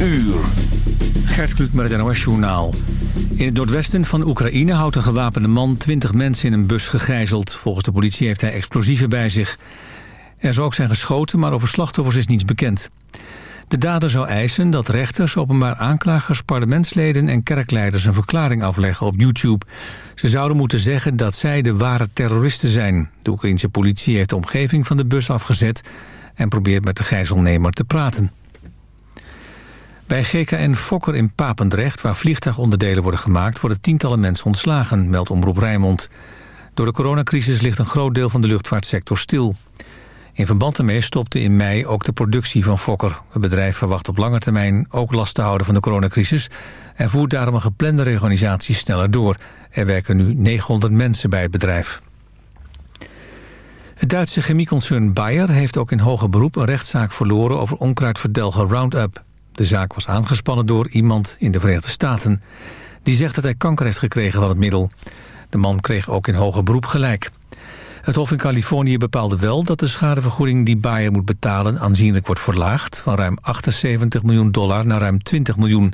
uur. Gert Kluk met het NOS Journaal. In het noordwesten van Oekraïne houdt een gewapende man 20 mensen in een bus gegijzeld. Volgens de politie heeft hij explosieven bij zich. Er zou ook zijn geschoten, maar over slachtoffers is niets bekend. De dader zou eisen dat rechters, openbaar aanklagers, parlementsleden en kerkleiders een verklaring afleggen op YouTube. Ze zouden moeten zeggen dat zij de ware terroristen zijn. De Oekraïnse politie heeft de omgeving van de bus afgezet en probeert met de gijzelnemer te praten. Bij GKN Fokker in Papendrecht, waar vliegtuigonderdelen worden gemaakt... worden tientallen mensen ontslagen, meldt Omroep Rijnmond. Door de coronacrisis ligt een groot deel van de luchtvaartsector stil. In verband daarmee stopte in mei ook de productie van Fokker. Het bedrijf verwacht op lange termijn ook last te houden van de coronacrisis... en voert daarom een geplande reorganisatie sneller door. Er werken nu 900 mensen bij het bedrijf. Het Duitse chemieconcern Bayer heeft ook in hoger beroep een rechtszaak verloren over onkruidverdelger Roundup. De zaak was aangespannen door iemand in de Verenigde Staten. Die zegt dat hij kanker heeft gekregen van het middel. De man kreeg ook in hoger beroep gelijk. Het Hof in Californië bepaalde wel dat de schadevergoeding die Bayer moet betalen aanzienlijk wordt verlaagd... van ruim 78 miljoen dollar naar ruim 20 miljoen.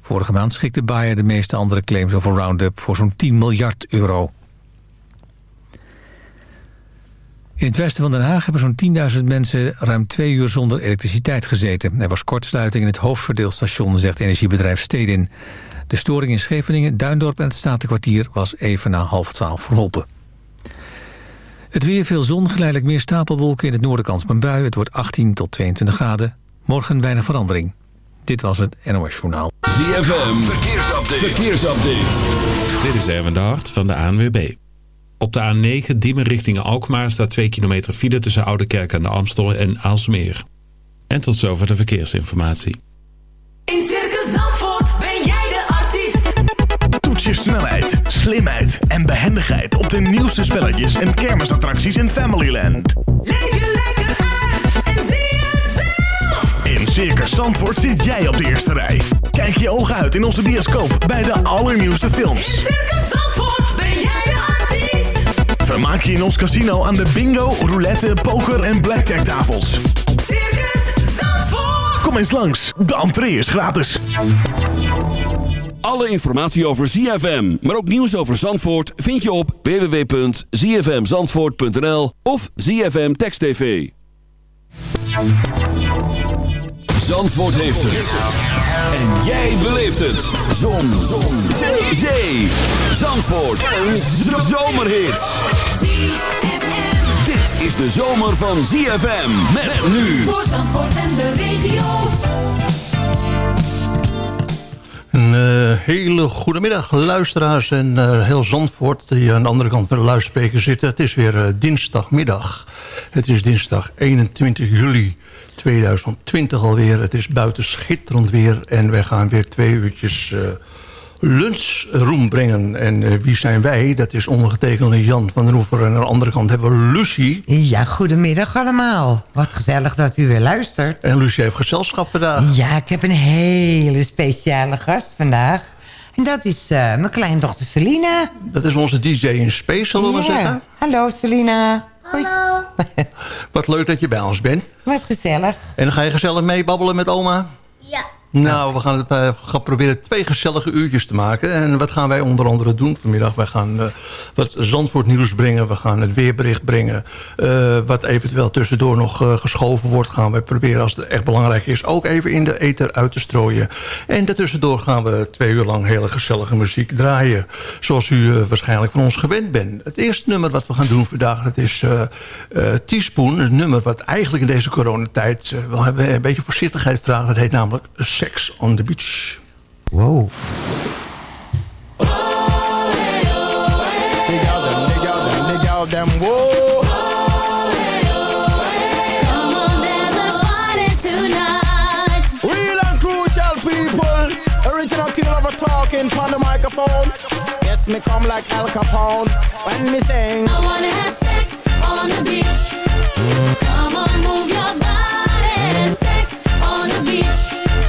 Vorige maand schikte Bayer de meeste andere claims over Roundup voor zo'n 10 miljard euro. In het westen van Den Haag hebben zo'n 10.000 mensen ruim twee uur zonder elektriciteit gezeten. Er was kortsluiting in het hoofdverdeelstation, zegt energiebedrijf Stedin. De storing in Scheveningen, Duindorp en het Statenkwartier was even na half twaalf verholpen. Het weer veel zon, geleidelijk meer stapelwolken in het noorden kans op een bui. Het wordt 18 tot 22 graden. Morgen weinig verandering. Dit was het NOS Journaal. ZFM, verkeersupdate. verkeersupdate. Dit is Erwin de Hart van de ANWB. Op de A9 Diemen richting Alkmaar staat 2 kilometer file tussen Oudekerk en de Amstel en Aalsmeer. En tot zover de verkeersinformatie. In Circus Zandvoort ben jij de artiest. Toets je snelheid, slimheid en behendigheid op de nieuwste spelletjes en kermisattracties in Familyland. Leef je lekker uit en zie het zelf. In Circus Zandvoort zit jij op de eerste rij. Kijk je ogen uit in onze bioscoop bij de allernieuwste films. In Circus Zandvoort Vermaak je in ons casino aan de bingo, roulette, poker en blackjack tafels. Circus Zandvoort. Kom eens langs, de entree is gratis. Alle informatie over ZFM, maar ook nieuws over Zandvoort... vind je op www.zfmzandvoort.nl of ZFM Text TV. Zandvoort heeft het. En jij beleeft het. Zon. Zon. Zee. Zee. Zandvoort. Een zomerhit. Dit is de zomer van ZFM. Met nu. Voor Zandvoort en de regio. Een eh, hele goede middag, luisteraars en eh, heel Zandvoort... die aan de andere kant van de luidspreker zitten. Het is weer eh, dinsdagmiddag. Het is dinsdag 21 juli 2020 alweer. Het is buiten schitterend weer en wij gaan weer twee uurtjes... lunchroom brengen. En eh, wie zijn wij? Dat is ondergetekende Jan van den Oever. En aan de andere kant hebben we Lucie. Ja, goedemiddag allemaal. Wat gezellig dat u weer luistert. En Lucie heeft gezelschap vandaag. Ja, ik heb een hele speciale gast vandaag. En dat is eh, mijn kleindochter Selina. Dat is onze DJ in Space, zullen we zeggen. Hallo Selina. Hoi. Wat leuk dat je bij ons bent. Wat gezellig. En dan ga je gezellig meebabbelen met oma? Ja. Nou, we gaan, eh, gaan proberen twee gezellige uurtjes te maken. En wat gaan wij onder andere doen vanmiddag? Wij gaan eh, wat Zandvoort nieuws brengen. We gaan het weerbericht brengen. Eh, wat eventueel tussendoor nog geschoven wordt... gaan wij proberen, als het echt belangrijk is... ook even in de ether uit te strooien. En daartussendoor gaan we twee uur lang hele gezellige muziek draaien. Zoals u waarschijnlijk van ons gewend bent. Het eerste nummer wat we gaan doen vandaag... dat is Teaspoon. Een nummer wat eigenlijk in deze coronatijd... wel een beetje voorzichtigheid vraagt. Dat heet namelijk Sex on the Beach. Wow. Dig out them, dig out them, dig out them, whoa. Real and crucial people. Original king of a talking on the microphone. Yes, me come like Al Capone when me sing. I wanna have sex on the beach. Come on, move your body. Sex on the beach.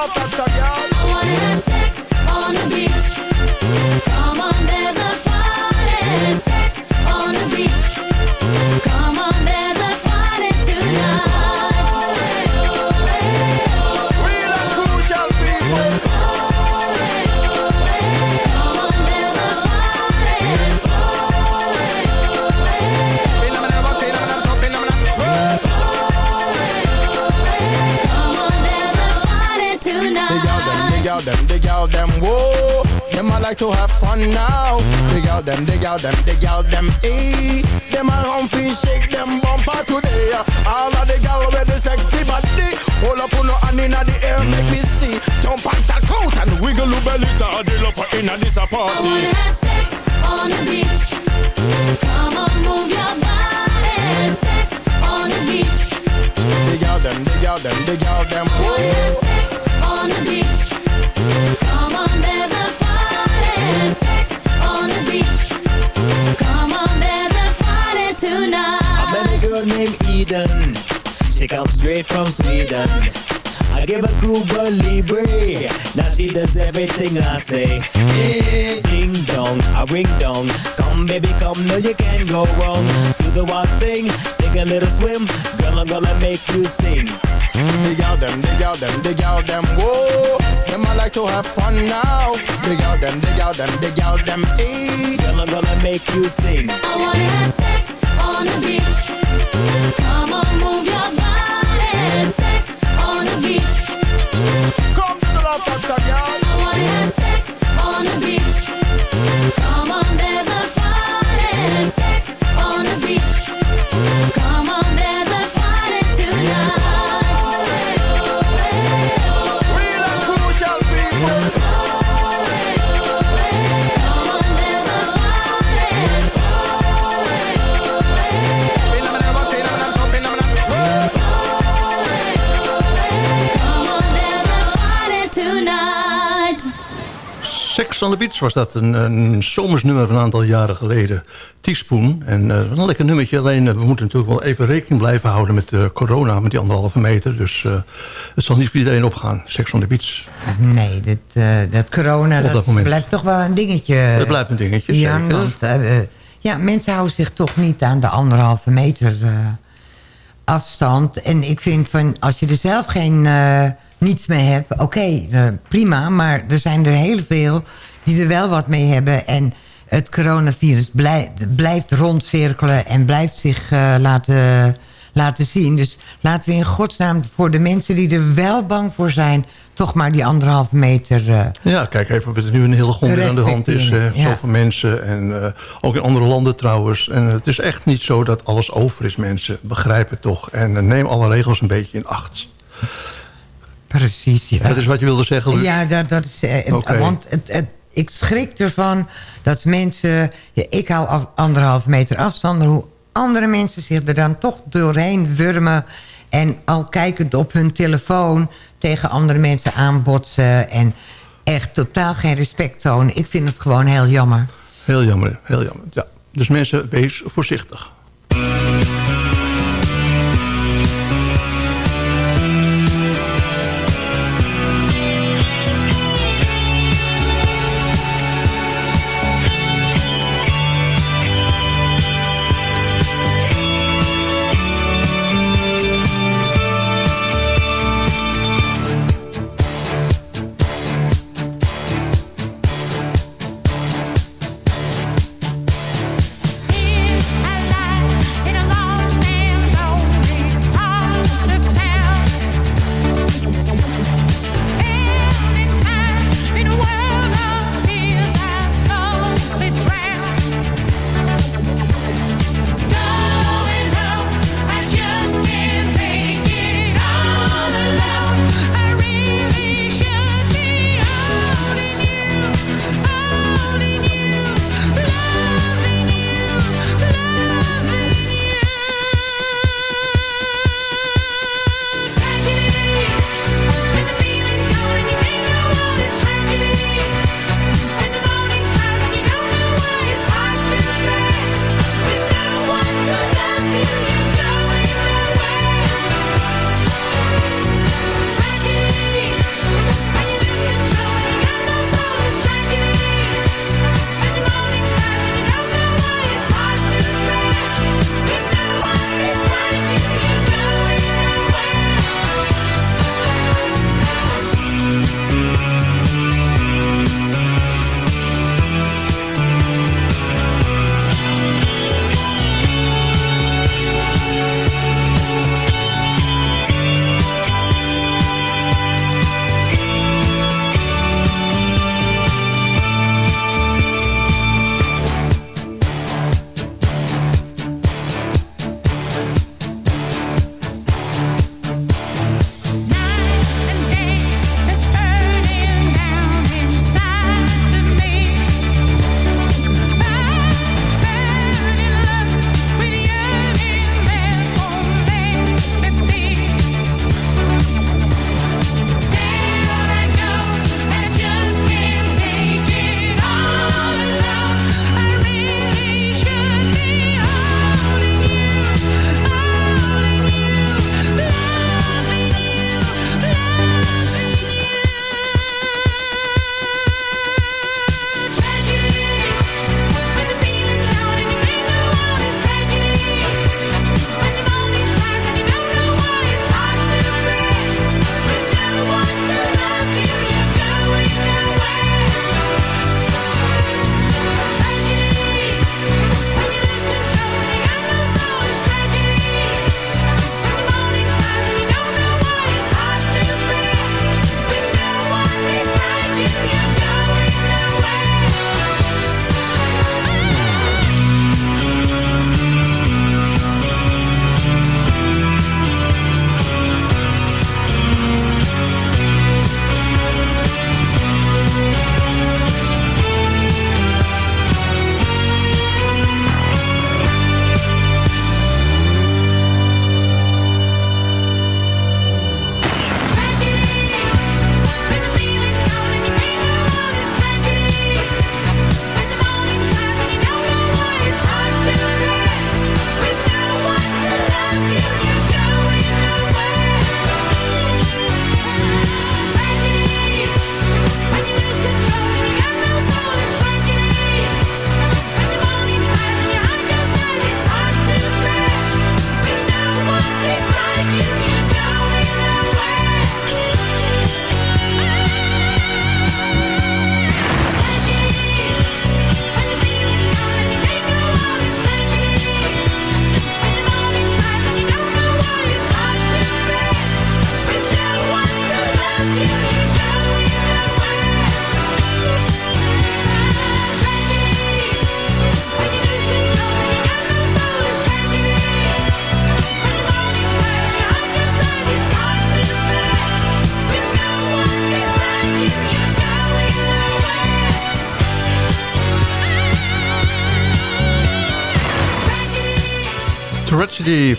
That's a girl. I sex on the beach. Like to have fun now. Dig out them, dig out them, dig out them, eh. Them a humpy shake them bumper today. All of the gal with the sexy body. Hold up on no hand inna the air, make me see. Jump and check out and wiggle your belly. The love for inna this a I party. wanna have sex on the beach. Come on, move your body. Sex on the beach. Dig out them, dig out them, dig out them, I wanna have sex on the beach. Come named Eden. She comes straight from Sweden. I give her Cuba Libre. Now she does everything I say. Hey, ding dong, I ring dong. Come baby, come, no you can't go wrong. Do the wild thing, take a little swim. Girl, I'm gonna make you sing. Dig out them, dig out them, dig out them, whoa. Them I like to have fun now. Dig out them, dig out them, dig out them. Girl, I'm gonna make you sing. I wanna have sex on the beach. Come on, move your body. Sex on the beach. Come to the love, girl. I wanna have sex on the beach. Come Sex on the Beach was dat. Een, een zomersnummer van een aantal jaren geleden. Teaspoon. En eh, een lekker nummertje. Alleen eh, we moeten natuurlijk wel even rekening blijven houden met eh, corona. Met die anderhalve meter. Dus het zal niet voor iedereen opgaan. Sex on the Beach. Nee, dat, eh, dat corona, dat dat, blijft toch wel een dingetje. Het blijft een dingetje, Ja, want ja, mensen houden zich toch niet aan de anderhalve meter afstand. En ik vind van, als je er zelf geen, niets mee hebt, oké, prima. Maar er zijn er heel veel die er wel wat mee hebben. En het coronavirus blij- blijft rondcirkelen en blijft zich eh, laten, laten zien. Dus laten we in godsnaam voor de mensen die er wel bang voor zijn... toch maar die anderhalve meter... eh, Ja, kijk even wat er nu in heel grond aan de hand is. Ja. Zoveel mensen. En eh, ook in andere landen trouwens. En het is echt niet zo dat alles over is, mensen. Begrijp het toch. En neem alle regels een beetje in acht. Precies, ja. Dat is wat je wilde zeggen, Luc? Ja, dat, dat is... Want het, het, ik schrik ervan dat mensen... Ik hou af, anderhalve meter afstand, maar hoe andere mensen zich er dan toch doorheen wurmen... en al kijkend op hun telefoon tegen andere mensen aanbotsen... en echt totaal geen respect tonen. Ik vind het gewoon heel jammer. Heel jammer, heel jammer. Ja. Dus mensen, wees voorzichtig.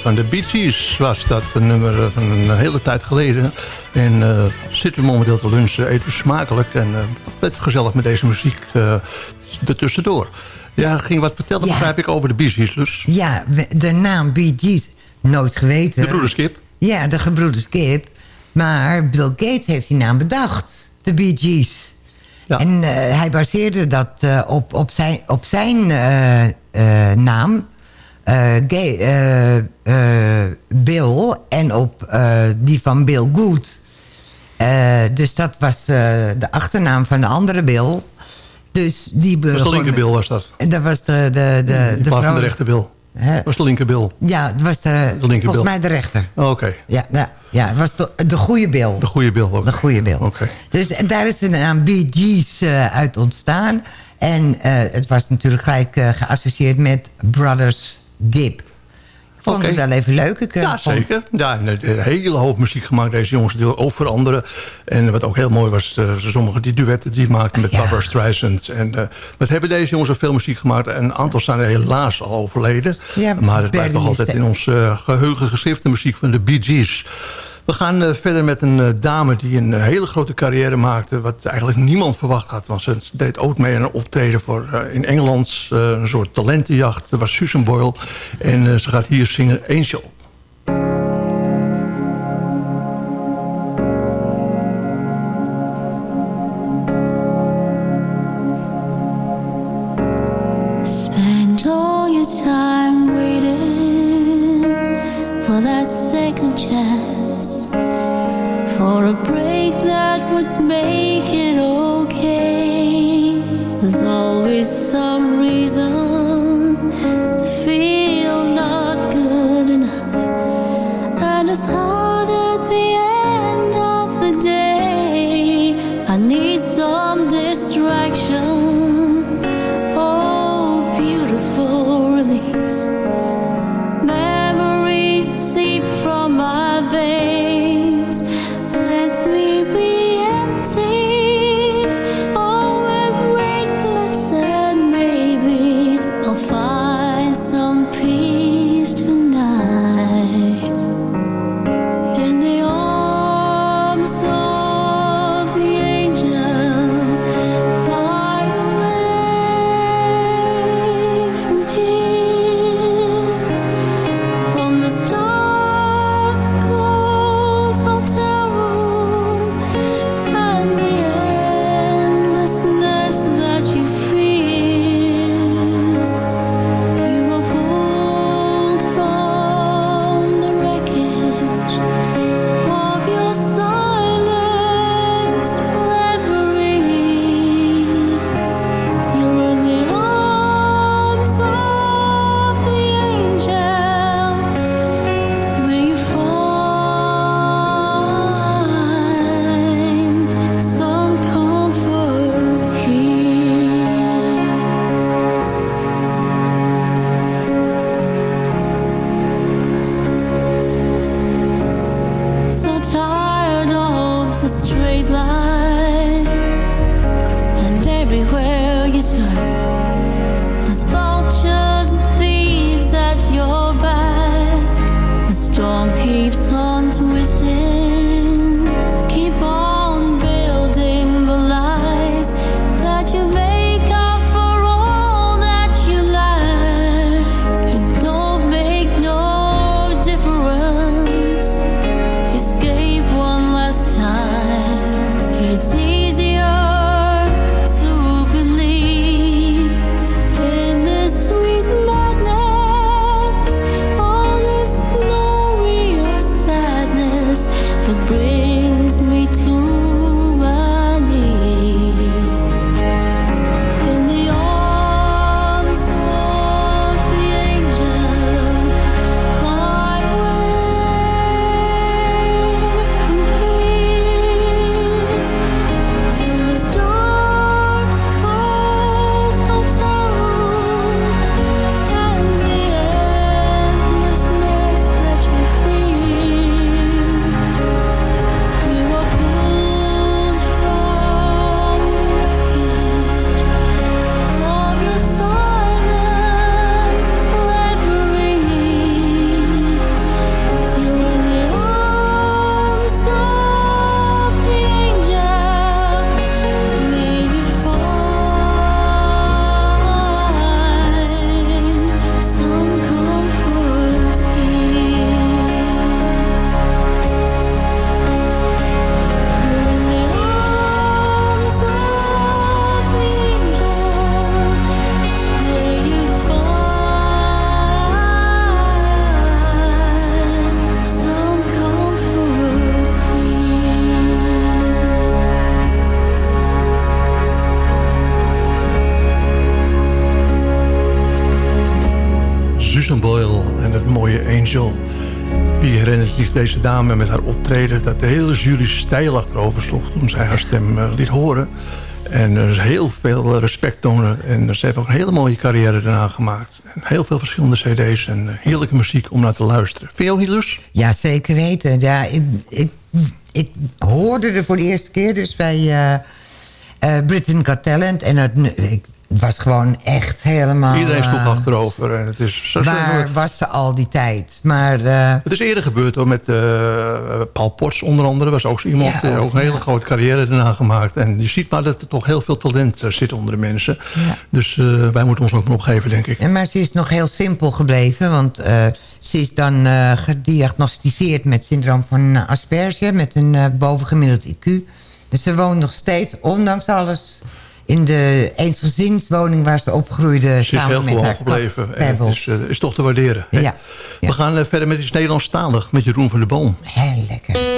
Van de Bee Gees was dat een nummer eh, van een hele tijd geleden. En uh, zitten we momenteel te lunchen, eten we smakelijk en uh, het gezellig met deze muziek uh, ertussendoor. Ja, ging wat vertellen, Ja. begrijp ik, over de Bee Gees dus. Ja, de naam Bee Gees, nooit geweten. De broederskip. Ja, de gebroeders Kip. Maar Bill Gates heeft die naam bedacht. De Bee Gees. Ja. En eh, hij baseerde dat eh, op, op zijn, op zijn eh, eh, naam. Eh, eh, eh, Bill. En op die van Bill Good. Dus dat was de achternaam van de andere Bill. Dus die Dat was de begon- linkerbil was dat. Dat was de, de, de, de plaats van vrouw- de rechterbil. Dat was de linkerbil. Ja, het was de, volgens mij de rechter. Oh, Oké, Ja, ja, ja het was de, de goede bil. de goede bil ook. De goede bil. Oké. Dus en daar is de naam Bee Gees uit ontstaan. En het was natuurlijk gelijk geassocieerd met Brothers Gibb. Ik vond Oké. het wel even leuk. Ik, eh, Ja, vond- zeker. Ja, en, een hele hoop muziek gemaakt, deze jongens. Die ook voor anderen. En wat ook heel mooi was, eh, sommige die duetten die maakten met Ja. Barbara Streisand. En eh, wat hebben deze jongens al veel muziek gemaakt. En een aantal zijn er helaas al overleden. Ja, maar het blijft nog altijd in ons eh, geheugen geschrift, de muziek van de Bee Gees. We gaan eh, verder met een eh, dame die een eh, hele grote carrière maakte... wat eigenlijk niemand verwacht had. Want ze deed ook mee aan een optreden voor, in Engeland. een soort talentenjacht. Dat was Susan Boyle. En ze gaat hier zingen Angel. Deze dame met haar optreden... dat de hele jury stijl achterover sloeg toen zij haar stem eh, liet horen. En is heel veel respect tonen. En ze heeft ook een hele mooie carrière daarna gemaakt. En heel veel verschillende cd's en eh, heerlijke muziek om naar te luisteren. Vind je? Ja, zeker weten. Ja, ik, ik, ik hoorde er voor de eerste keer dus bij eh eh, Britain Got Talent. En het, het was gewoon echt helemaal... Iedereen sloeg eh, achterover. En het is zo Waar was ze al die tijd? Maar eh, Het is eerder gebeurd hoor, met eh, Paul Potts onder andere. was ook zo iemand Ja, die ook, ook een hele ja. grote carrière daarna gemaakt. En je ziet maar dat er toch heel veel talent zit onder de mensen. Ja. Dus wij moeten ons ook maar opgeven, denk ik. En maar ze is nog heel simpel gebleven. Want ze is dan gediagnosticeerd met syndroom van Asperger. Met een bovengemiddeld IQ. Dus ze woont nog steeds, ondanks alles... in de eensgezinswoning waar ze opgroeide... Ze is heel met gewoon haar gebleven. En het is, eh, is toch te waarderen. Ja, We gaan eh, verder met iets Nederlandstalig. Met Jeroen van der Boom. Heel lekker.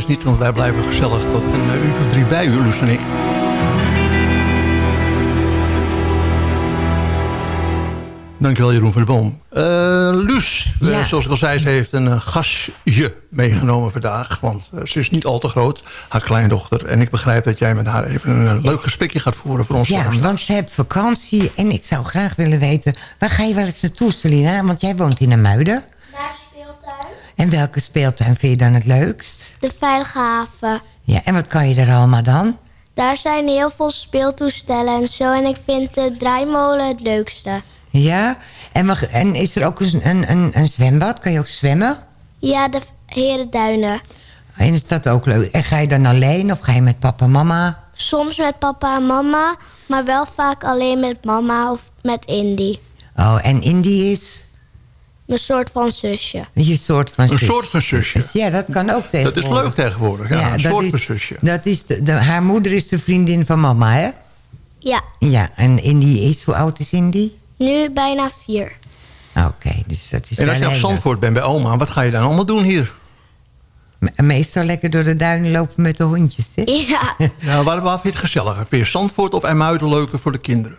Steeds niet, want wij blijven gezellig tot een eh, uur of drie bij u, Luus en ik. Dankjewel, Jeroen van der Boom. Eh Luus, eh, zoals ik al zei, ze heeft een eh, gastje meegenomen vandaag. Want ze is niet al te groot, haar kleindochter. En ik begrijp dat jij met haar even een leuk gesprekje gaat voeren voor ons. Ja, luisteraars. want ze heeft vakantie en ik zou graag willen weten... waar ga je wel eens naartoe, Selina? Want jij woont in de Muiden. En welke speeltuin vind je dan het leukst? De Veilige Haven. Ja, en wat kan je er allemaal dan? Daar zijn heel veel speeltoestellen en zo. En ik vind de draaimolen het leukste. Ja? En, mag, en is er ook een, een, een, een zwembad? Kan je ook zwemmen? Ja, de Herenduinen. En is dat ook leuk? En ga je dan alleen of ga je met papa en mama? Soms met papa en mama, maar wel vaak alleen met mama of met Indy. Oh, en Indy is Een soort van zusje. je soort van Een zus. soort van zusje. Ja, dat kan ook Dat tegenwoordig. is leuk tegenwoordig. Ja, een dat soort is, van zusje. Dat is de, de- haar moeder is de vriendin van mama, hè? Ja, Ja, en Indy is, hoe oud is Indy? nu bijna vier. Oké, dus dat is En als je op Zandvoort bent bij oma, wat ga je dan allemaal doen hier? Me- Meestal lekker door de duinen lopen met de hondjes, hè? Ja, Nou, waar, waar vind je het gezelliger? Vind je Zandvoort of IJmuiden leuker voor de kinderen?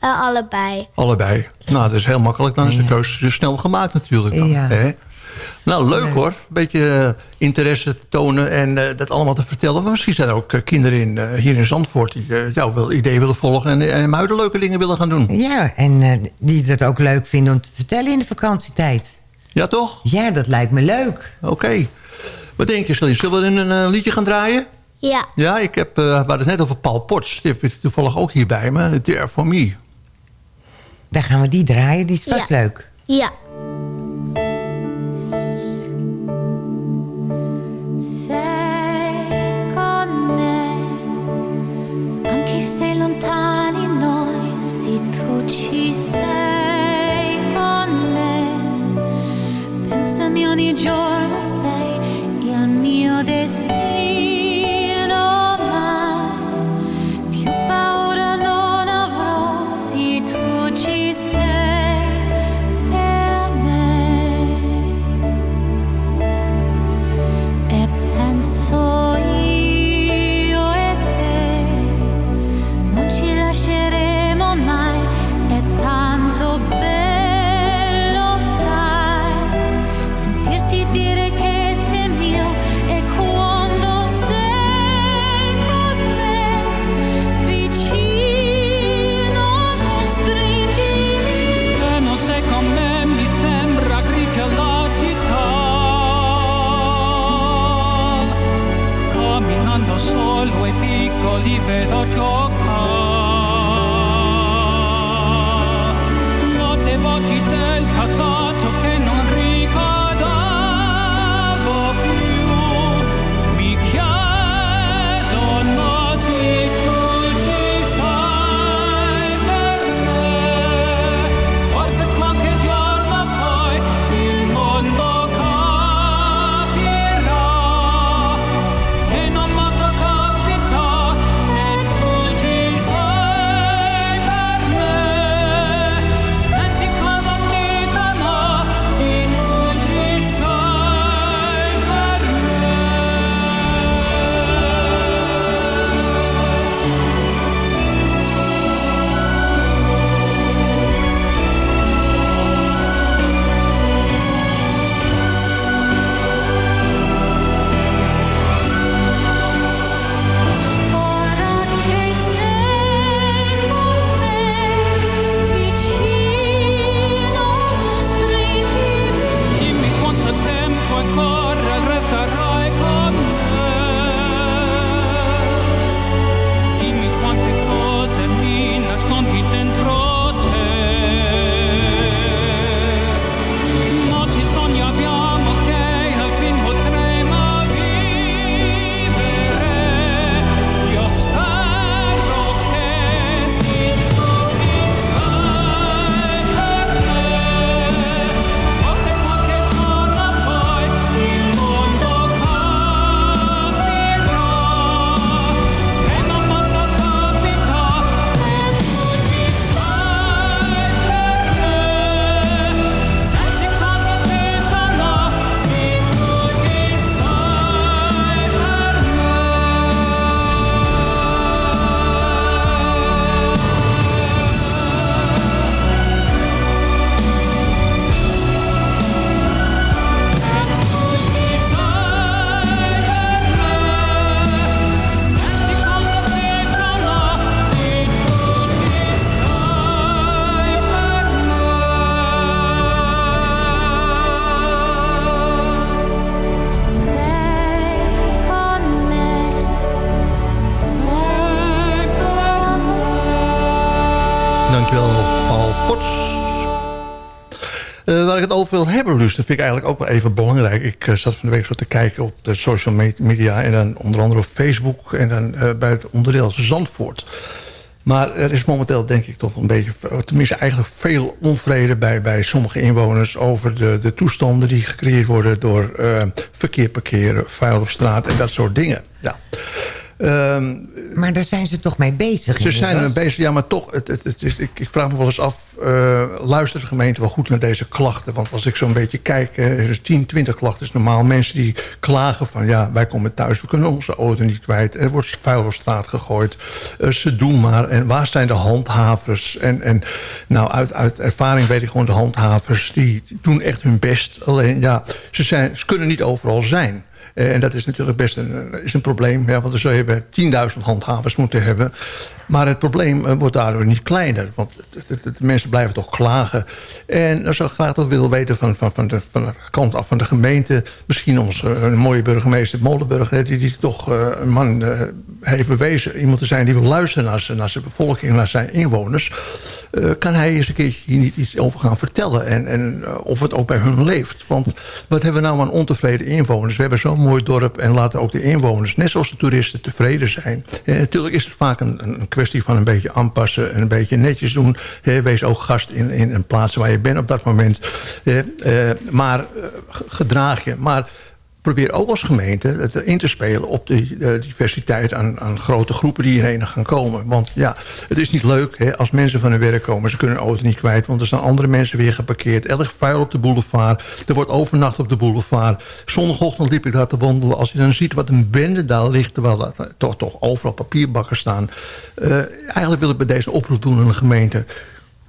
Eh, allebei. Allebei. Nou, dat is heel makkelijk. Dan is de Ja. keuze snel gemaakt natuurlijk. Dan, Ja. hè? Nou, leuk hoor. Een beetje eh, interesse te tonen en eh, dat allemaal te vertellen. Maar misschien zijn er ook kinderen in, eh, hier in Zandvoort... die eh, jouw wel idee willen volgen en, en leuke dingen willen gaan doen. Ja, en eh, die het ook leuk vinden om te vertellen in de vakantietijd. Ja, toch? Ja, dat lijkt me leuk. Oké. Wat denk je, Celine? Zullen we een liedje gaan draaien? Ja, Ja, ik heb, eh, we hadden het net over Paul Potts. Die heb ik toevallig ook hier bij me. There for me. Dan gaan we die draaien, die is vast Ja. leuk. ja. Luus, dat vind ik eigenlijk ook wel even belangrijk. Ik eh, zat van de week zo te kijken op de social me- media... en dan onder andere op Facebook en dan eh, bij het onderdeel Zandvoort. Maar er is momenteel denk ik toch een beetje... tenminste eigenlijk veel onvrede bij, bij sommige inwoners... over de, de toestanden die gecreëerd worden door eh, verkeer parkeren... vuil op straat en dat soort dingen. Ja. Ehm, Maar daar zijn ze toch mee bezig? ze zijn er bezig, ja, maar toch, het, het, het is, ik, ik vraag me wel eens af... eh luistert de gemeente wel goed naar deze klachten? Want als ik zo'n beetje kijk, is 10, 20 klachten is normaal. Mensen die klagen van, ja, wij komen thuis, we kunnen onze auto niet kwijt. Er wordt vuil op straat gegooid. Eh, ze doen maar. En waar zijn de handhavers? En, en nou, uit, uit ervaring weet ik gewoon, de handhavers... die doen echt hun best. Alleen, ja, ze, zijn, ze kunnen niet overal zijn. Eh, En dat is natuurlijk best een, is een probleem. Ja, want dan zou je bij 10.000 handhavers moeten hebben. Maar het probleem eh, wordt daardoor niet kleiner. Want de mensen blijven toch klagen. En ik graag dat willen weten van, van, van, de, van de kant af van de gemeente. Misschien onze eh, mooie burgemeester Molenburg... die, die toch eh, een man heeft bewezen... iemand te zijn die wil luisteren naar zijn, naar zijn bevolking... naar zijn inwoners. Kan hij eens een keertje hier niet iets over gaan vertellen? En, en of het ook bij hun leeft. Want wat hebben we nou aan ontevreden inwoners? We hebben zo'n mooi dorp en laten ook de inwoners... net zoals de toeristen tevreden zijn. Natuurlijk is het vaak een, een kwestie van een beetje aanpassen... en een beetje netjes doen. Wees ook gast in, in een plaats waar je bent op dat moment. Eh, maar eh, gedraag je. Maar probeer ook als gemeente in te spelen op de eh, diversiteit aan, aan grote groepen die hierheen gaan komen. Want ja, het is niet leuk hè, als mensen van hun werk komen. Ze kunnen hun auto niet kwijt, want er staan andere mensen weer geparkeerd. Er ligt vuil op de boulevard. Er wordt overnacht op de boulevard. Zondagochtend liep ik daar te wandelen. Als je dan ziet wat een bende daar ligt, terwijl er toch, toch overal papierbakken staan. Eh, eigenlijk wil ik bij deze oproep doen aan de gemeente.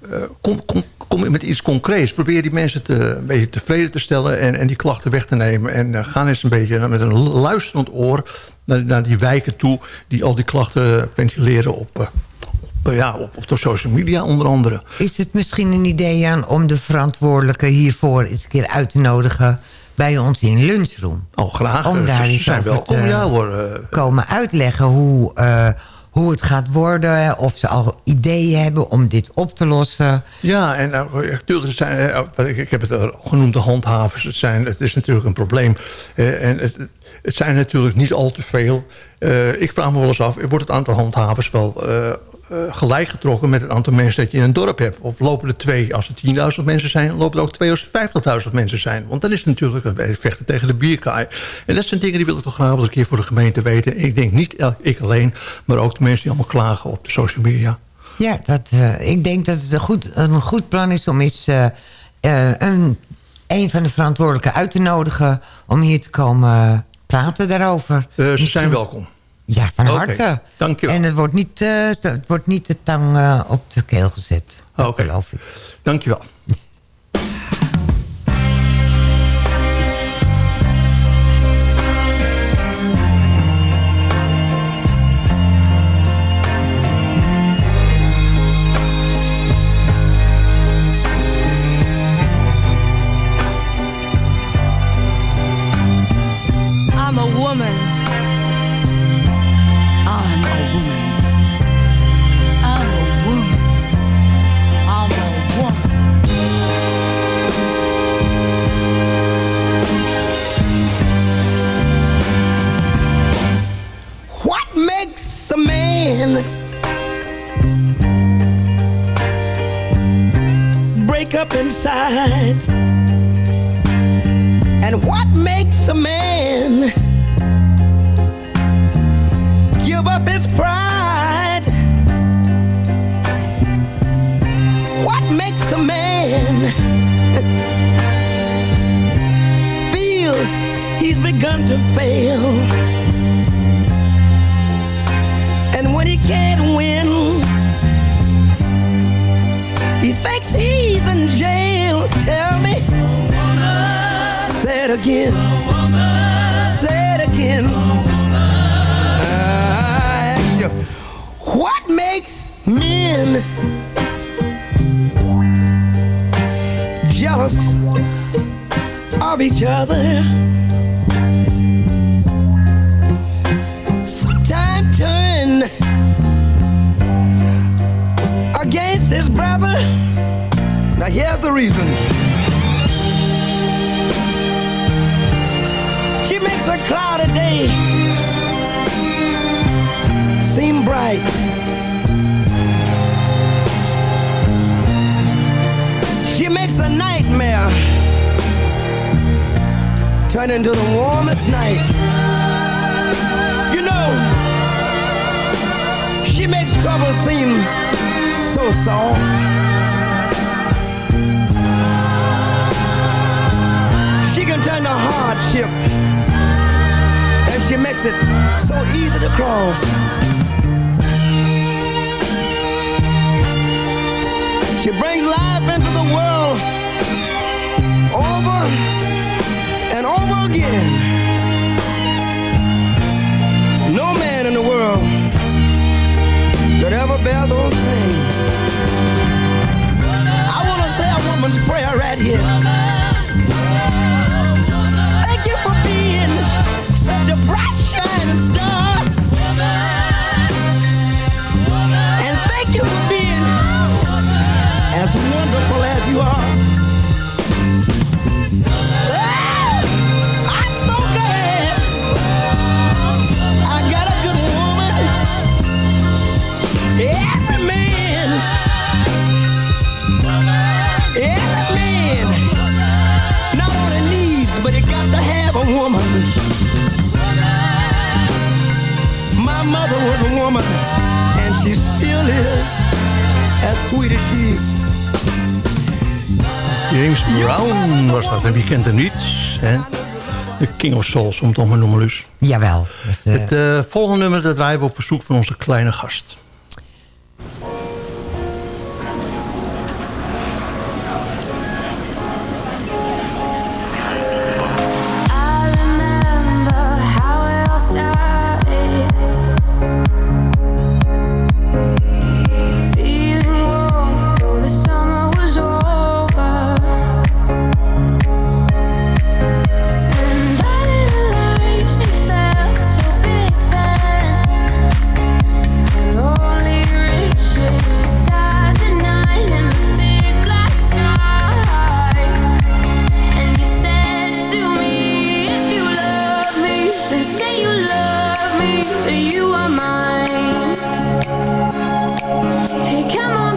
Eh, kom, kom, kom met iets concreets. Probeer die mensen te, een beetje tevreden te stellen... en, en die klachten weg te nemen. En uh, ga eens een beetje met een luisterend oor... naar, naar die wijken toe... die al die klachten ventileren op, uh, op, ja, op, op de social media onder andere. Is het misschien een idee aan om de verantwoordelijke hiervoor... eens een keer uit te nodigen bij ons in lunchroom? Oh, graag. Om daar eens zijn welkom, te ja hoor. komen uitleggen hoe... Hoe het gaat worden, of ze al ideeën hebben om dit op te lossen. Ja, en natuurlijk, zijn, ik heb het al genoemd, de handhavers. Het, zijn, het is natuurlijk een probleem. En het, het zijn natuurlijk niet al te veel. Ik vraag me wel eens af, wordt het aantal handhavers wel gelijk getrokken met het aantal mensen dat je in een dorp hebt. Of lopen er twee, als er 10.000 mensen zijn, lopen er ook twee als er 50.000 mensen zijn. Want dan is het natuurlijk een vechten tegen de bierkaai. En dat zijn dingen die wil ik toch graag wel eens een keer voor de gemeente weten. Ik denk niet ik alleen, maar ook de mensen die allemaal klagen op de social media. Ja, dat, uh, ik denk dat het een goed, een goed plan is om eens uh, een, een van de verantwoordelijken uit te nodigen... om hier te komen praten daarover. ze zijn welkom. Ja, van harte. Okay, dank je wel. En het wordt niet, uh, het wordt niet de tang uh, op de keel gezet. Oké, okay. dank je wel. Break up inside? And what makes a man give up his pride? What makes a man feel he's begun to fail? Can't win, he thinks he's in jail. Tell me. Say it again. Say it again. I ask you, what makes men jealous of each other? Says, brother, now here's the reason. She makes a cloudy day seem bright. She makes a nightmare turn into the warmest night. You know, she makes trouble seem so soft. She can turn to hardship, and she makes it so easy to cross. She brings life into the world over and over again. No man in the world could ever bear those things. Prayer right here. Was a woman, and she still is as sweet as she. James Brown was dat, en wie kent hem niet? Hè? De King of Souls, om het te noemen, Luus. Jawel. Dus, eh, Het eh, volgende nummer dat draaien we op verzoek van onze kleine gast. Hey, come on,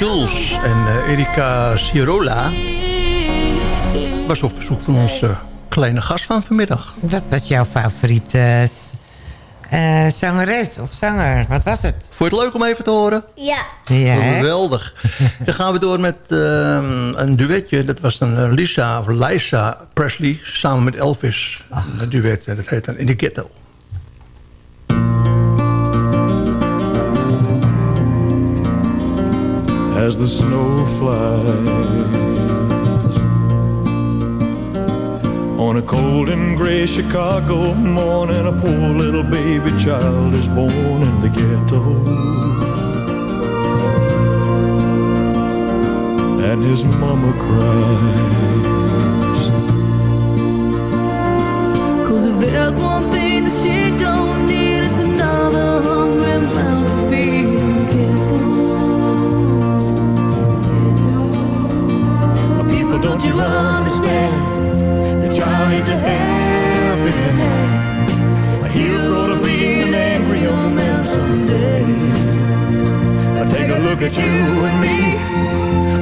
Schulz en eh, Erika Cirola... was op verzoek van onze kleine gast van vanmiddag. Wat was jouw favoriete eh, eh, zangeres of zanger? Wat was het? Vond je het leuk om even te horen? Ja. Ja? Geweldig. Dan gaan we door met ehm, een duetje. Dat was dan Lisa of Liza Presley samen met Elvis. Een duet, dat heet dan In the Ghetto. As the snow flies. On a cold and gray Chicago morning, a poor little baby child is born in the ghetto. And his mama cries. Cause if there's one thing that she don't need, it's another hungry mouth don't you understand? The child needs a helping hand. He's gonna be an angry young man someday. Now take a look at you and me.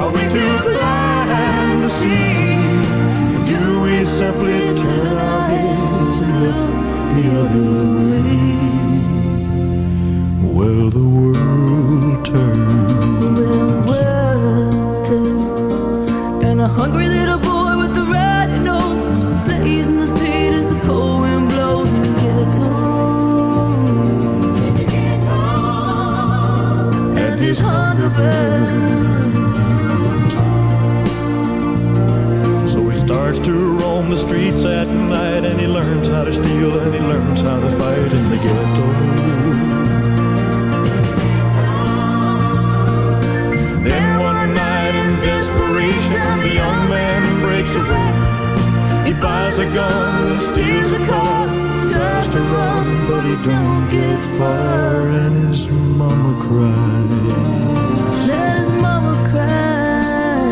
Are we too blind to see? Do we simply turn our heads and look the other way? Well, the world turns. Hungry little boy with a red nose plays in the street as the cold wind blows the ghetto. And his hunger burns. So he starts to roam the streets at night and he learns how to steal and he learns how to fight in the ghetto. Buys a gun steals a car just to run, but he don't get far and his mama cries. Let his mama cry.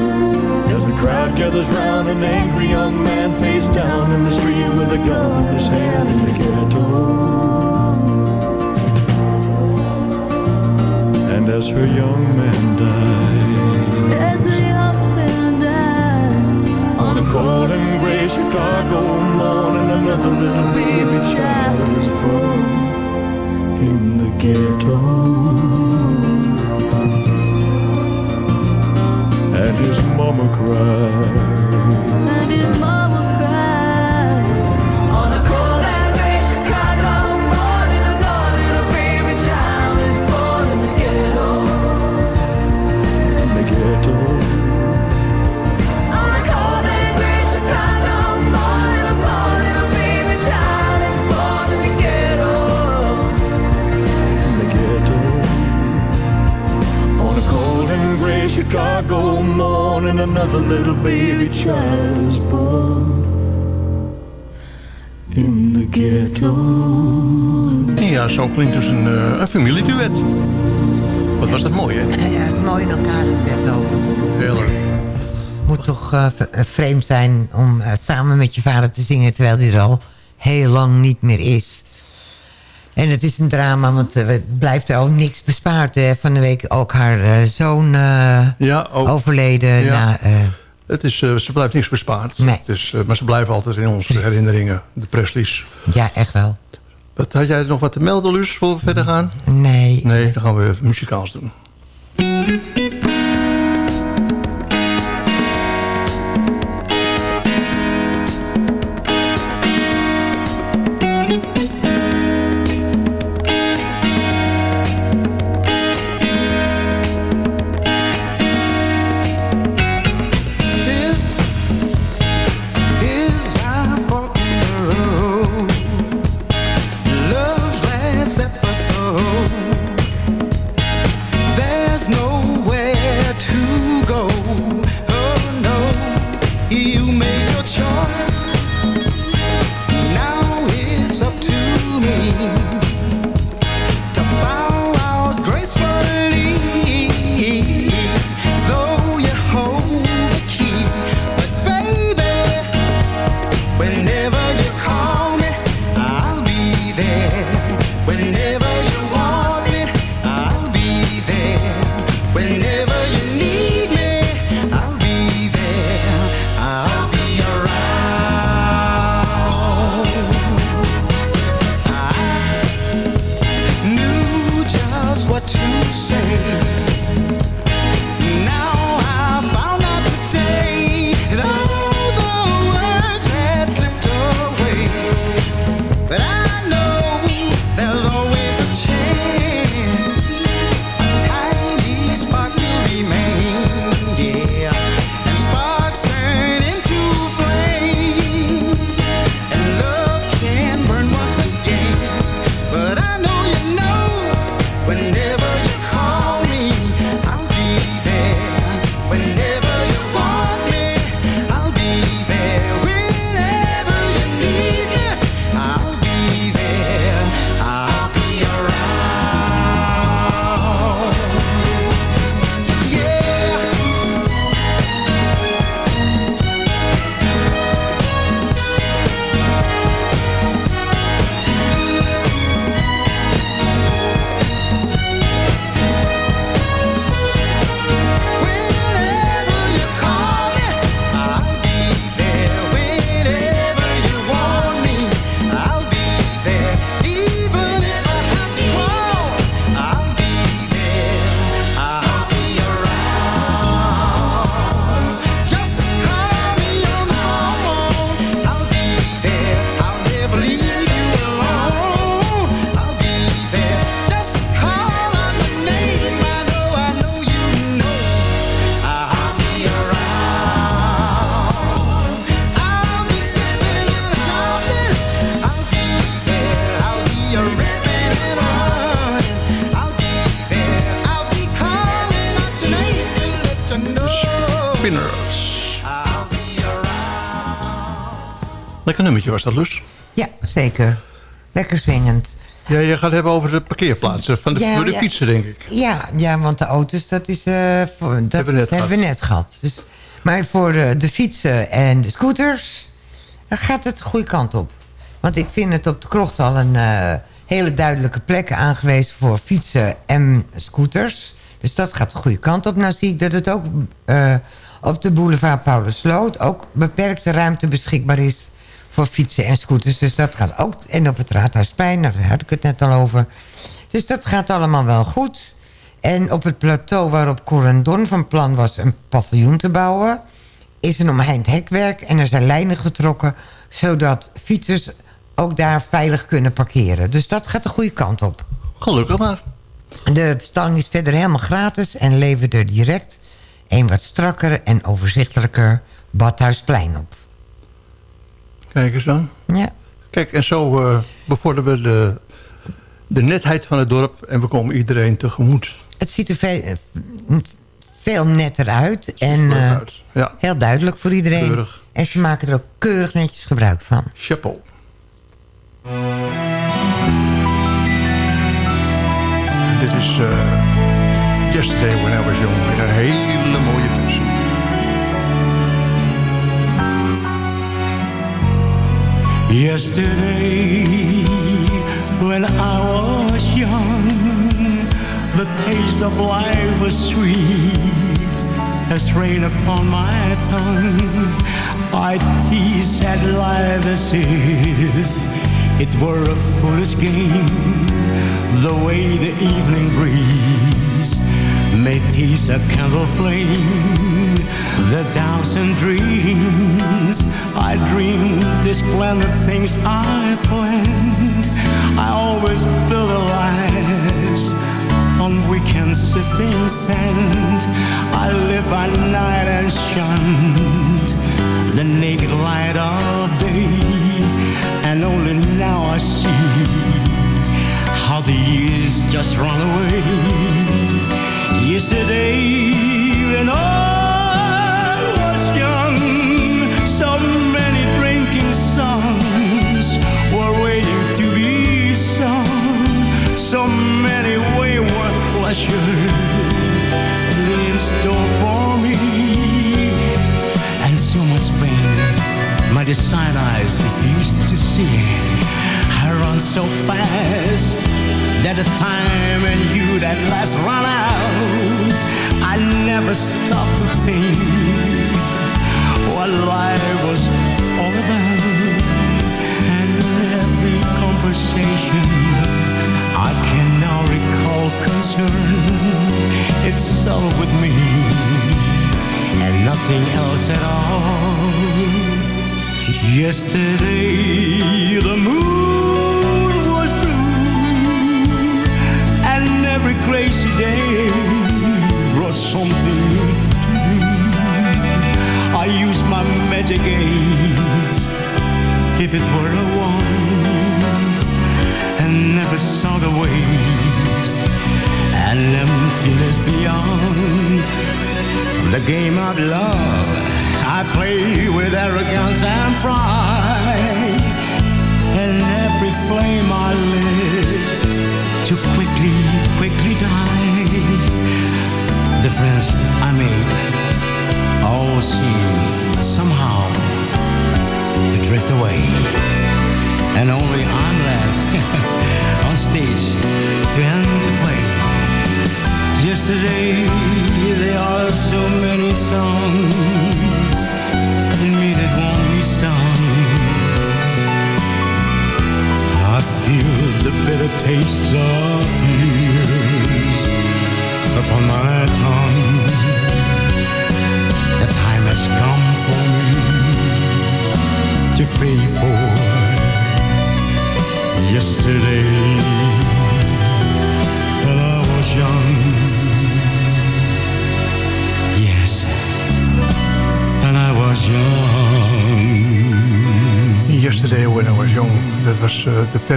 As the crowd gathers round an angry young man face down in the street with a gun in his hand in the ghetto. And as her young man died cold and gray Chicago morning, another little baby child was born in the ghetto. And his mama cried. and his mama another little baby child is born in the ghetto. Ja, zo klinkt dus een, eh, een familieduet. Wat was dat mooi, hè? Ja, is mooi in elkaar gezet ook. Heel erg. Moet toch eh, eh, vreemd zijn om samen met je vader te zingen... terwijl hij er al heel lang niet meer is. En het is een drama, want eh, het blijft er al niks bespaard. Hè. Van de week ook haar eh, zoon eh, Ja, ook. overleden. Ja. na, Het is, ze blijft niks bespaard. Nee. Het is, maar ze blijven altijd in onze herinneringen, de Presleys. ja, echt wel. Wat, had jij nog wat te melden, Luus, voor we verder gaan? Nee. Nee, dan gaan we muzikaals doen. Whenever you nummertje was dat, Lus. Ja, zeker. Lekker zwingend. Ja, je gaat het hebben over de parkeerplaatsen. Van de, Ja, voor de ja. fietsen, denk ik. Ja, ja want de auto's, dat, is, eh, voor, dat Hebben we net hebben we net gehad. Dus, maar voor eh, de fietsen en de scooters, dan gaat het de goede kant op. Want ik vind het op de krocht al een eh, hele duidelijke plek aangewezen voor fietsen en scooters. Dus dat gaat de goede kant op. Nou zie ik dat het ook op de boulevard Paulusloot ook beperkte ruimte beschikbaar is voor fietsen en scooters. Dus dat gaat ook. En op het Raadhuisplein, daar had ik het net al over. Dus dat gaat allemaal wel goed. En op het plateau waarop Corendon van plan was een paviljoen te bouwen... is een omheind hekwerk en er zijn lijnen getrokken... zodat fietsers ook daar veilig kunnen parkeren. Dus dat gaat de goede kant op. Gelukkig maar. De stalling is verder helemaal gratis en levert er direct... een wat strakker en overzichtelijker Badhuisplein op. Kijk eens dan. Ja. Kijk, en zo eh, bevorderen we de, de netheid van het dorp... en we komen iedereen tegemoet. Het ziet er veel, eh, veel netter uit. En eh, uit, ja. heel duidelijk voor iedereen. Keurig. En ze maken er ook keurig netjes gebruik van. Chapeau. Dit is Yesterday When I Was Young. Yesterday, when I was young, the taste of life was sweet as rain upon my tongue. I teased at life as if it were a foolish game. The way the evening breeze may tease a candle flame. The doubts and dreams I dreamed, the splendid things I planned. I always built a last on weekend sifting sand. I lived by night and shunned the naked light of day. And only now I see how the years just run away. Yesterday, when I wayward pleasures in store for me, and so much pain my decide eyes refused to see. I run so fast that the time and you that last run out. I never stop to think what life was all about. And every conversation I can now recall concern. It's so with me and nothing else at all. Yesterday the moon was blue and every crazy day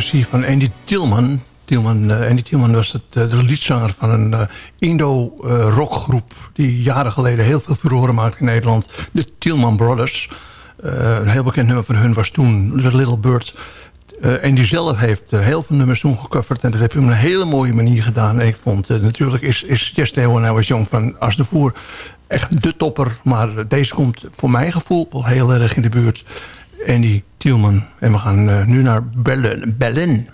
van Andy Tillman. Tillman eh, Andy Tillman was het, eh, de liedzanger van een eh, Indo-rockgroep... die jaren geleden heel veel furoren maakte in Nederland. De Tillman Brothers. Een heel bekend nummer van hun was toen The Little Bird. Eh, en die zelf heeft heel veel nummers toen gecoverd. En dat heb je op een hele mooie manier gedaan. En ik vond natuurlijk is, is Just When I Was Young van As de Voer echt de topper. Maar deze komt voor mijn gevoel wel heel erg in de buurt. Andy Tielman. En we gaan eh, nu naar Berlin. Berlin.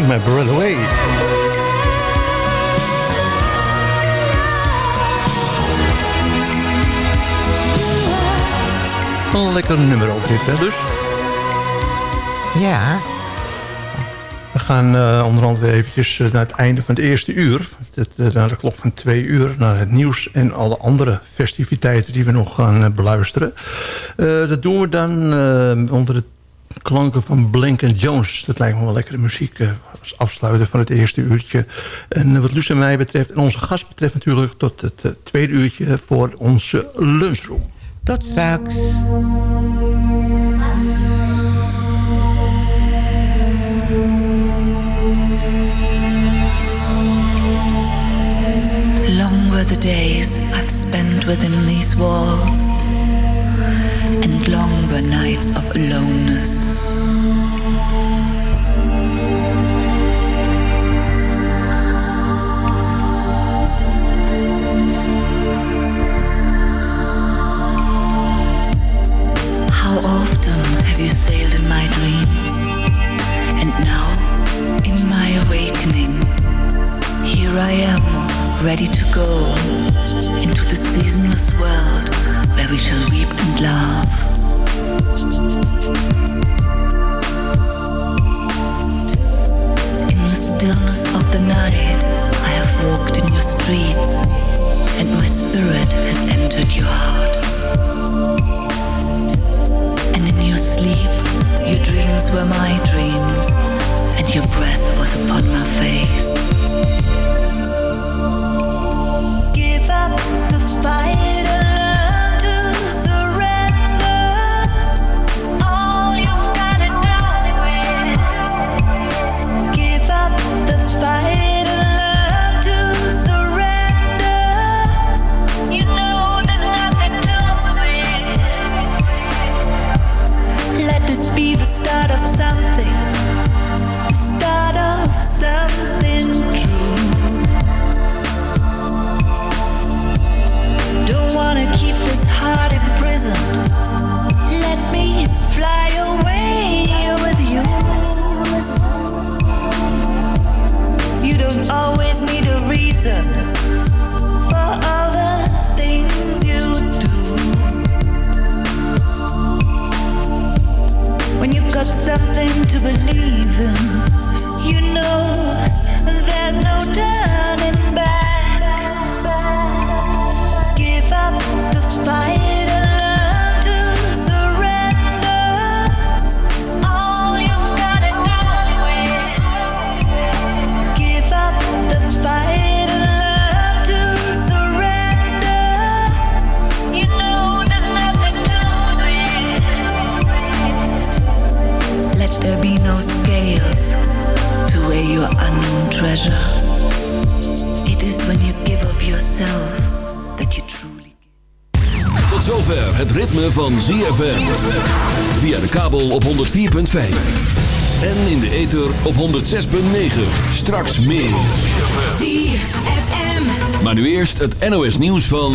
My breath away. Een lekker nummer ook dit, hè, dus. Ja. We gaan eh onder andere weer eventjes eh, naar het einde van het eerste uur. Het, eh, naar de klok van twee uur. Naar het nieuws en alle andere festiviteiten die we nog gaan eh, beluisteren. Eh, dat doen we dan eh, onder de klanken van Blink Jones. Dat lijkt me wel lekkere muziek eh, als afsluiter van het eerste uurtje. En eh, wat Luus en mij betreft en onze gast betreft natuurlijk... tot het eh, tweede uurtje voor onze lunchroom. Tot straks. Long were the days I've spent within these walls and longer nights of aloneness. Here I am, ready to go into the seasonless world where we shall weep and laugh. In the stillness of the night, I have walked in your streets, and my spirit has entered your heart. And in your sleep, your dreams were my dreams, and your breath was upon my face. Give up the fight believe in, you know It is when you give of yourself that you truly. Tot zover het ritme van ZFM. Via de kabel op 104.5. En in de ether op 106.9. Straks meer. ZFM. Maar nu eerst het NOS nieuws van...